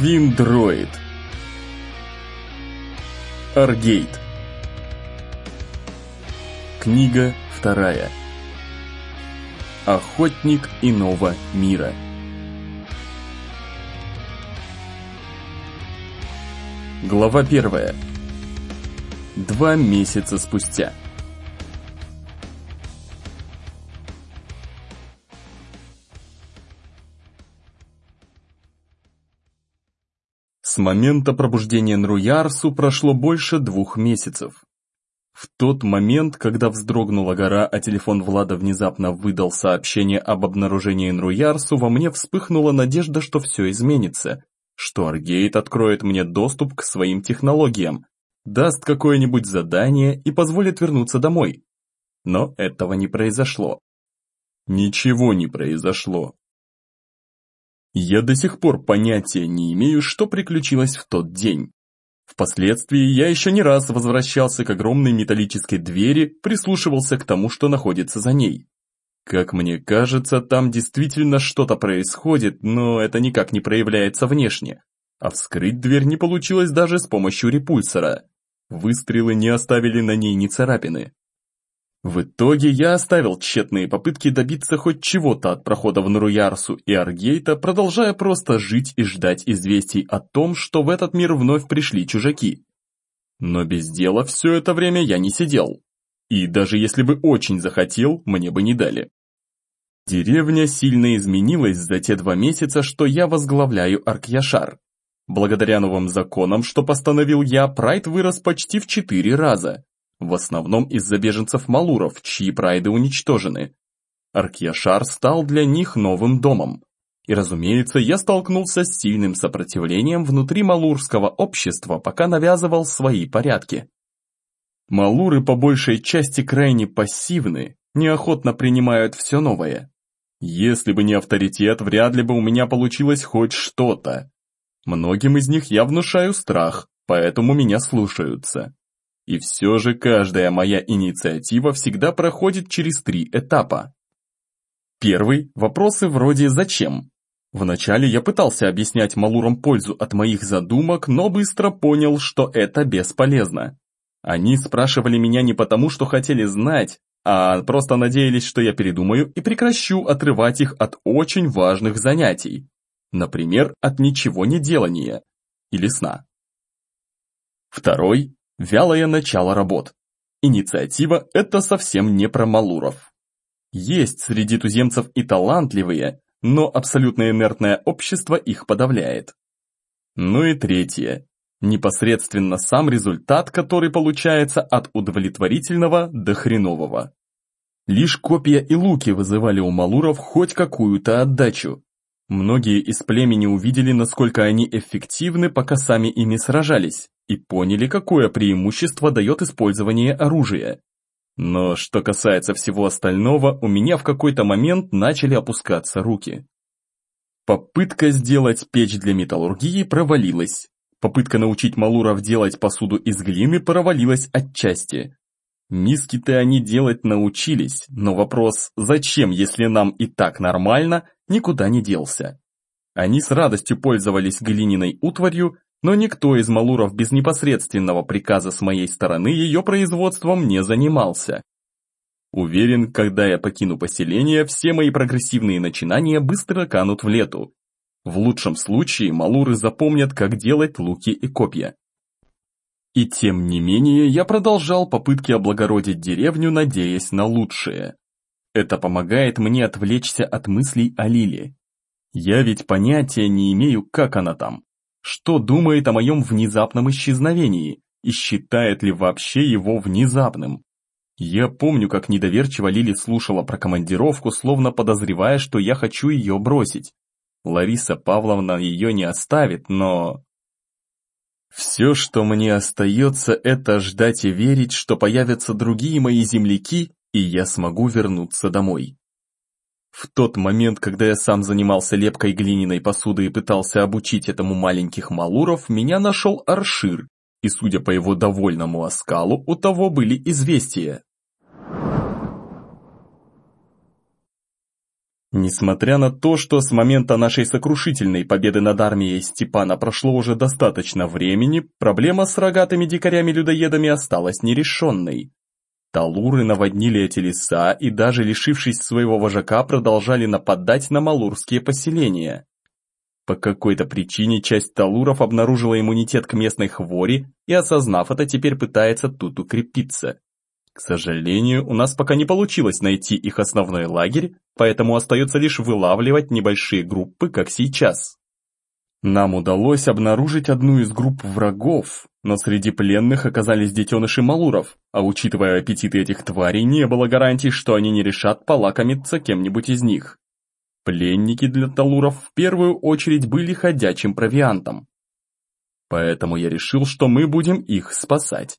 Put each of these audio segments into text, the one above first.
Финдроид. Аргейт. Книга вторая. Охотник иного мира. Глава первая. Два месяца спустя момента пробуждения Нруярсу прошло больше двух месяцев. В тот момент, когда вздрогнула гора, а телефон Влада внезапно выдал сообщение об обнаружении Нруярсу, во мне вспыхнула надежда, что все изменится, что Аргейт откроет мне доступ к своим технологиям, даст какое-нибудь задание и позволит вернуться домой. Но этого не произошло. Ничего не произошло. Я до сих пор понятия не имею, что приключилось в тот день. Впоследствии я еще не раз возвращался к огромной металлической двери, прислушивался к тому, что находится за ней. Как мне кажется, там действительно что-то происходит, но это никак не проявляется внешне. А вскрыть дверь не получилось даже с помощью репульсора. Выстрелы не оставили на ней ни царапины. В итоге я оставил тщетные попытки добиться хоть чего-то от прохода в Наруярсу и Аргейта, продолжая просто жить и ждать известий о том, что в этот мир вновь пришли чужаки. Но без дела все это время я не сидел. И даже если бы очень захотел, мне бы не дали. Деревня сильно изменилась за те два месяца, что я возглавляю Аркьяшар. Благодаря новым законам, что постановил я, Прайд вырос почти в четыре раза в основном из-за беженцев Малуров, чьи прайды уничтожены. Аркьяшар стал для них новым домом. И разумеется, я столкнулся с сильным сопротивлением внутри малурского общества, пока навязывал свои порядки. Малуры по большей части крайне пассивны, неохотно принимают все новое. Если бы не авторитет, вряд ли бы у меня получилось хоть что-то. Многим из них я внушаю страх, поэтому меня слушаются. И все же каждая моя инициатива всегда проходит через три этапа. Первый – вопросы вроде «зачем?». Вначале я пытался объяснять Малурам пользу от моих задумок, но быстро понял, что это бесполезно. Они спрашивали меня не потому, что хотели знать, а просто надеялись, что я передумаю и прекращу отрывать их от очень важных занятий. Например, от ничего не делания или сна. Второй Вялое начало работ. Инициатива – это совсем не про Малуров. Есть среди туземцев и талантливые, но абсолютно инертное общество их подавляет. Ну и третье. Непосредственно сам результат, который получается от удовлетворительного до хренового. Лишь копья и луки вызывали у Малуров хоть какую-то отдачу. Многие из племени увидели, насколько они эффективны, пока сами ими сражались и поняли, какое преимущество дает использование оружия. Но что касается всего остального, у меня в какой-то момент начали опускаться руки. Попытка сделать печь для металлургии провалилась. Попытка научить Малуров делать посуду из глины провалилась отчасти. Миски-то они делать научились, но вопрос «зачем, если нам и так нормально?» никуда не делся. Они с радостью пользовались глиняной утварью, но никто из малуров без непосредственного приказа с моей стороны ее производством не занимался. Уверен, когда я покину поселение, все мои прогрессивные начинания быстро канут в лету. В лучшем случае малуры запомнят, как делать луки и копья. И тем не менее, я продолжал попытки облагородить деревню, надеясь на лучшее. Это помогает мне отвлечься от мыслей о Лиле. Я ведь понятия не имею, как она там что думает о моем внезапном исчезновении и считает ли вообще его внезапным. Я помню, как недоверчиво Лили слушала про командировку, словно подозревая, что я хочу ее бросить. Лариса Павловна ее не оставит, но... Все, что мне остается, это ждать и верить, что появятся другие мои земляки, и я смогу вернуться домой. В тот момент, когда я сам занимался лепкой глиняной посуды и пытался обучить этому маленьких малуров, меня нашел Аршир, и судя по его довольному оскалу, у того были известия. Несмотря на то, что с момента нашей сокрушительной победы над армией Степана прошло уже достаточно времени, проблема с рогатыми дикарями-людоедами осталась нерешенной. Талуры наводнили эти леса и даже лишившись своего вожака продолжали нападать на малурские поселения. По какой-то причине часть талуров обнаружила иммунитет к местной хвори и, осознав это, теперь пытается тут укрепиться. К сожалению, у нас пока не получилось найти их основной лагерь, поэтому остается лишь вылавливать небольшие группы, как сейчас. Нам удалось обнаружить одну из групп врагов, но среди пленных оказались детеныши малуров, а учитывая аппетиты этих тварей, не было гарантий, что они не решат полакомиться кем-нибудь из них. Пленники для талуров в первую очередь были ходячим провиантом. Поэтому я решил, что мы будем их спасать.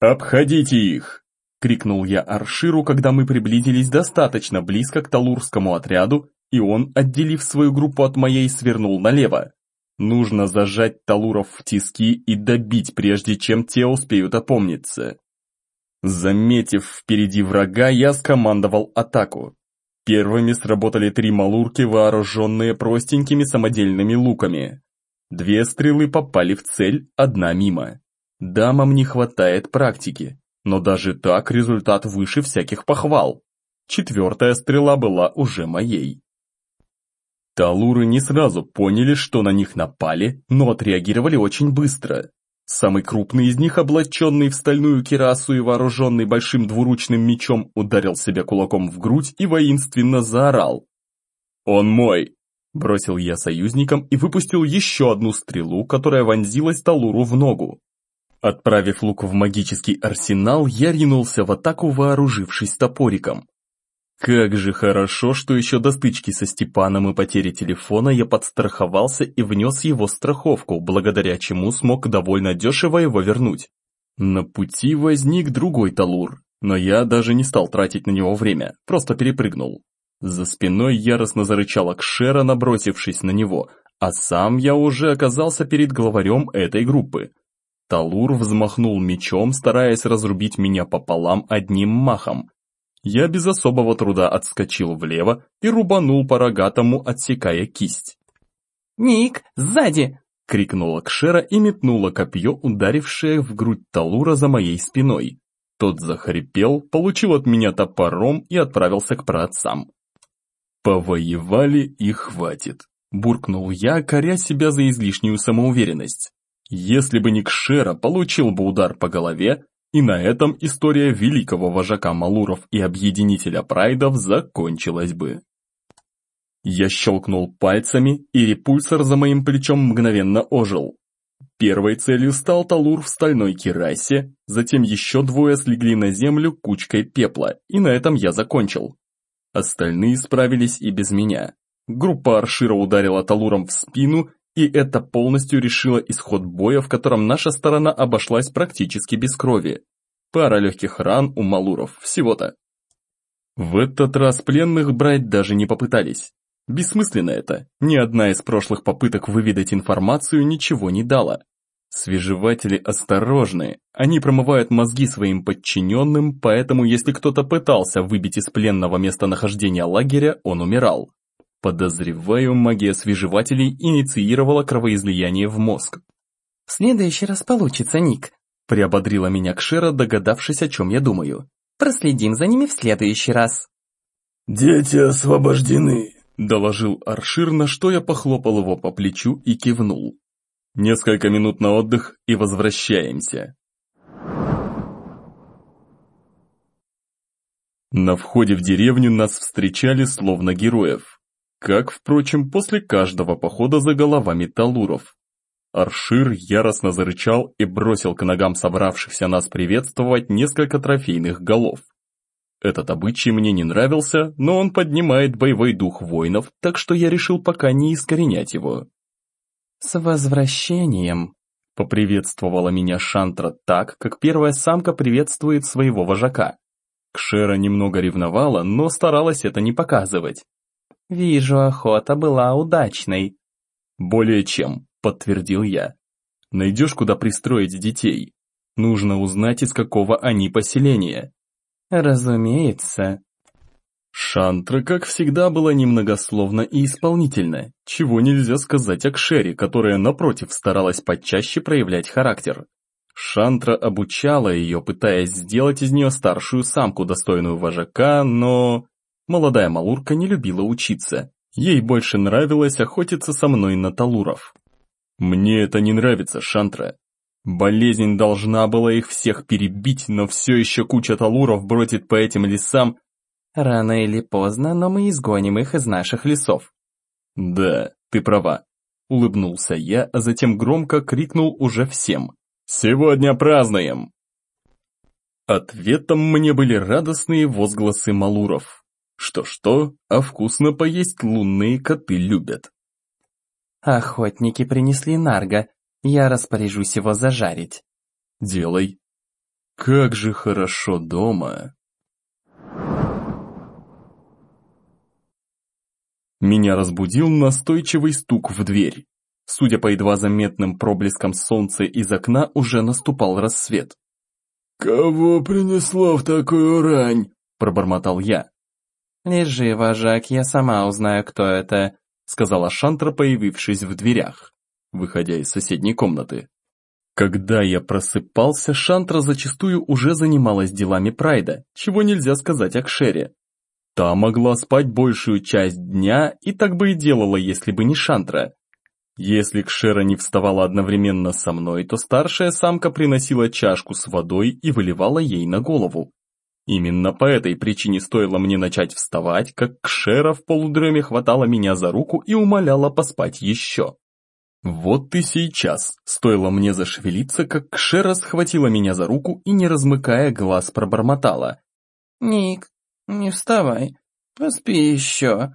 «Обходите их!» — крикнул я Арширу, когда мы приблизились достаточно близко к талурскому отряду, и он, отделив свою группу от моей, свернул налево. Нужно зажать талуров в тиски и добить, прежде чем те успеют опомниться. Заметив впереди врага, я скомандовал атаку. Первыми сработали три малурки, вооруженные простенькими самодельными луками. Две стрелы попали в цель, одна мимо. Дамам не хватает практики, но даже так результат выше всяких похвал. Четвертая стрела была уже моей. Талуры не сразу поняли, что на них напали, но отреагировали очень быстро. Самый крупный из них, облаченный в стальную кирасу и вооруженный большим двуручным мечом, ударил себя кулаком в грудь и воинственно заорал. «Он мой!» – бросил я союзникам и выпустил еще одну стрелу, которая вонзилась Талуру в ногу. Отправив лук в магический арсенал, я ринулся в атаку, вооружившись топориком. Как же хорошо, что еще до стычки со Степаном и потери телефона я подстраховался и внес его страховку, благодаря чему смог довольно дешево его вернуть. На пути возник другой талур, но я даже не стал тратить на него время, просто перепрыгнул. За спиной яростно зарычала Кшера, набросившись на него, а сам я уже оказался перед главарем этой группы. Талур взмахнул мечом, стараясь разрубить меня пополам одним махом. Я без особого труда отскочил влево и рубанул по рогатому, отсекая кисть. «Ник, сзади!» — крикнула Кшера и метнула копье, ударившее в грудь Талура за моей спиной. Тот захрипел, получил от меня топором и отправился к праотцам. «Повоевали и хватит», — буркнул я, коря себя за излишнюю самоуверенность. Если бы не Кшера, получил бы удар по голове, и на этом история великого вожака Малуров и объединителя прайдов закончилась бы. Я щелкнул пальцами, и репульсор за моим плечом мгновенно ожил. Первой целью стал Талур в стальной кирасе, затем еще двое слегли на землю кучкой пепла, и на этом я закончил. Остальные справились и без меня. Группа Аршира ударила Талуром в спину, и это полностью решило исход боя, в котором наша сторона обошлась практически без крови. Пара легких ран у малуров, всего-то. В этот раз пленных брать даже не попытались. Бессмысленно это, ни одна из прошлых попыток выведать информацию ничего не дала. Свежеватели осторожны, они промывают мозги своим подчиненным, поэтому если кто-то пытался выбить из пленного местонахождения лагеря, он умирал. Подозреваю, магия свежевателей инициировала кровоизлияние в мозг. «В следующий раз получится, Ник», — приободрила меня Кшера, догадавшись, о чем я думаю. «Проследим за ними в следующий раз». «Дети освобождены», — доложил Аршир, на что я похлопал его по плечу и кивнул. «Несколько минут на отдых и возвращаемся». На входе в деревню нас встречали словно героев. Как, впрочем, после каждого похода за головами талуров. Аршир яростно зарычал и бросил к ногам собравшихся нас приветствовать несколько трофейных голов. Этот обычай мне не нравился, но он поднимает боевой дух воинов, так что я решил пока не искоренять его. «С возвращением!» — поприветствовала меня Шантра так, как первая самка приветствует своего вожака. Кшера немного ревновала, но старалась это не показывать. «Вижу, охота была удачной». «Более чем», — подтвердил я. «Найдешь, куда пристроить детей? Нужно узнать, из какого они поселения». «Разумеется». Шантра, как всегда, была немногословна и исполнительна, чего нельзя сказать о Кшере, которая, напротив, старалась почаще проявлять характер. Шантра обучала ее, пытаясь сделать из нее старшую самку, достойную вожака, но... Молодая Малурка не любила учиться. Ей больше нравилось охотиться со мной на талуров. Мне это не нравится, Шантра. Болезнь должна была их всех перебить, но все еще куча талуров бродит по этим лесам. Рано или поздно, но мы изгоним их из наших лесов. Да, ты права. Улыбнулся я, а затем громко крикнул уже всем. «Сегодня празднуем!» Ответом мне были радостные возгласы малуров. Что-что, а вкусно поесть лунные коты любят. Охотники принесли нарго, я распоряжусь его зажарить. Делай. Как же хорошо дома. Меня разбудил настойчивый стук в дверь. Судя по едва заметным проблескам солнца из окна, уже наступал рассвет. «Кого принесло в такую рань?» – пробормотал я. «Лежи, вожак, я сама узнаю, кто это», – сказала Шантра, появившись в дверях, выходя из соседней комнаты. Когда я просыпался, Шантра зачастую уже занималась делами Прайда, чего нельзя сказать о Кшере. Та могла спать большую часть дня и так бы и делала, если бы не Шантра. Если Кшера не вставала одновременно со мной, то старшая самка приносила чашку с водой и выливала ей на голову. Именно по этой причине стоило мне начать вставать, как Кшера в полудреме хватала меня за руку и умоляла поспать еще. Вот и сейчас, стоило мне зашевелиться, как Кшера схватила меня за руку и, не размыкая глаз, пробормотала. «Ник, не вставай, поспи еще,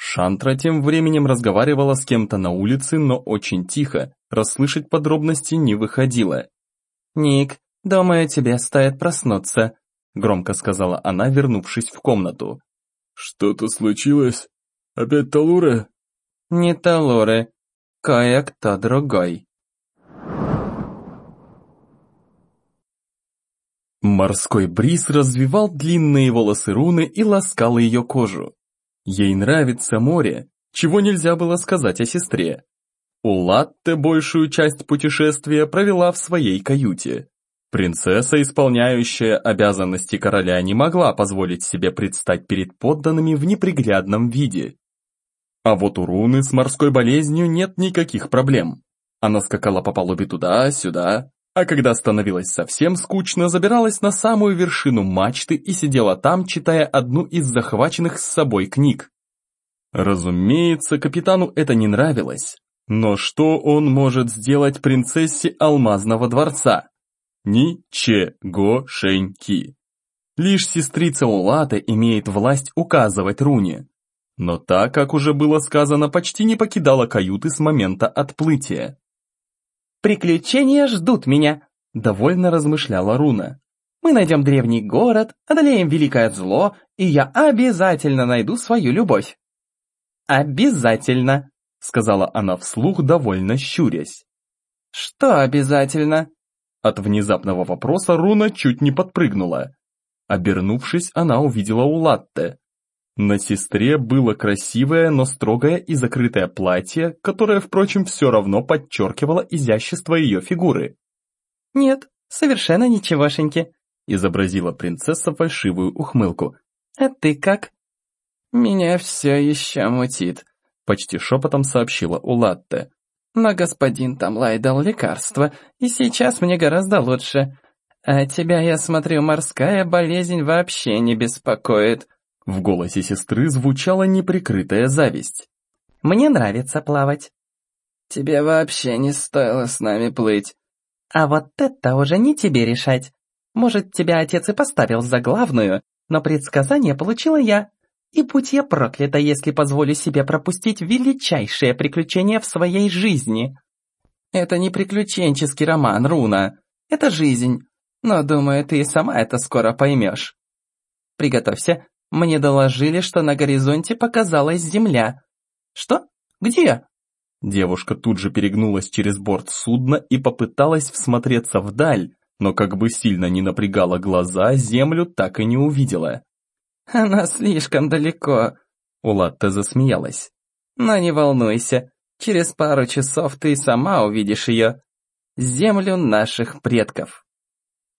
Шантра тем временем разговаривала с кем-то на улице, но очень тихо, расслышать подробности не выходило. «Ник, думаю, тебе стоит проснуться», — громко сказала она, вернувшись в комнату. «Что-то случилось? Опять Талуры?» «Не Талуры, кое-кто другой». Морской бриз развивал длинные волосы руны и ласкал ее кожу. Ей нравится море, чего нельзя было сказать о сестре. У Латте большую часть путешествия провела в своей каюте. Принцесса, исполняющая обязанности короля, не могла позволить себе предстать перед подданными в неприглядном виде. А вот у Руны с морской болезнью нет никаких проблем. Она скакала по палубе туда-сюда, а когда становилось совсем скучно, забиралась на самую вершину мачты и сидела там, читая одну из захваченных с собой книг. Разумеется, капитану это не нравилось, но что он может сделать принцессе Алмазного дворца? Ничегошеньки. Лишь сестрица Улата имеет власть указывать Руне. Но так, как уже было сказано, почти не покидала каюты с момента отплытия. «Приключения ждут меня», — довольно размышляла Руна. «Мы найдем древний город, одолеем великое зло, и я обязательно найду свою любовь». «Обязательно», — сказала она вслух, довольно щурясь. «Что обязательно?» От внезапного вопроса Руна чуть не подпрыгнула. Обернувшись, она увидела Улатте. На сестре было красивое, но строгое и закрытое платье, которое, впрочем, все равно подчеркивало изящество ее фигуры. «Нет, совершенно ничегошеньки», — изобразила принцесса фальшивую ухмылку. «А ты как?» «Меня все еще мутит», — почти шепотом сообщила Улатте. «Но господин Тамлай дал лекарство, и сейчас мне гораздо лучше. А тебя, я смотрю, морская болезнь вообще не беспокоит». В голосе сестры звучала неприкрытая зависть. «Мне нравится плавать». «Тебе вообще не стоило с нами плыть». «А вот это уже не тебе решать. Может, тебя отец и поставил за главную, но предсказание получила я. И будь я проклята, если позволю себе пропустить величайшее приключение в своей жизни». «Это не приключенческий роман, Руна. Это жизнь. Но, думаю, ты и сама это скоро поймешь. Приготовься, мне доложили, что на горизонте показалась земля. Что? Где? Девушка тут же перегнулась через борт судна и попыталась всмотреться вдаль, но как бы сильно не напрягала глаза, землю так и не увидела. Она слишком далеко. Улатта засмеялась. Но не волнуйся, через пару часов ты сама увидишь ее. Землю наших предков.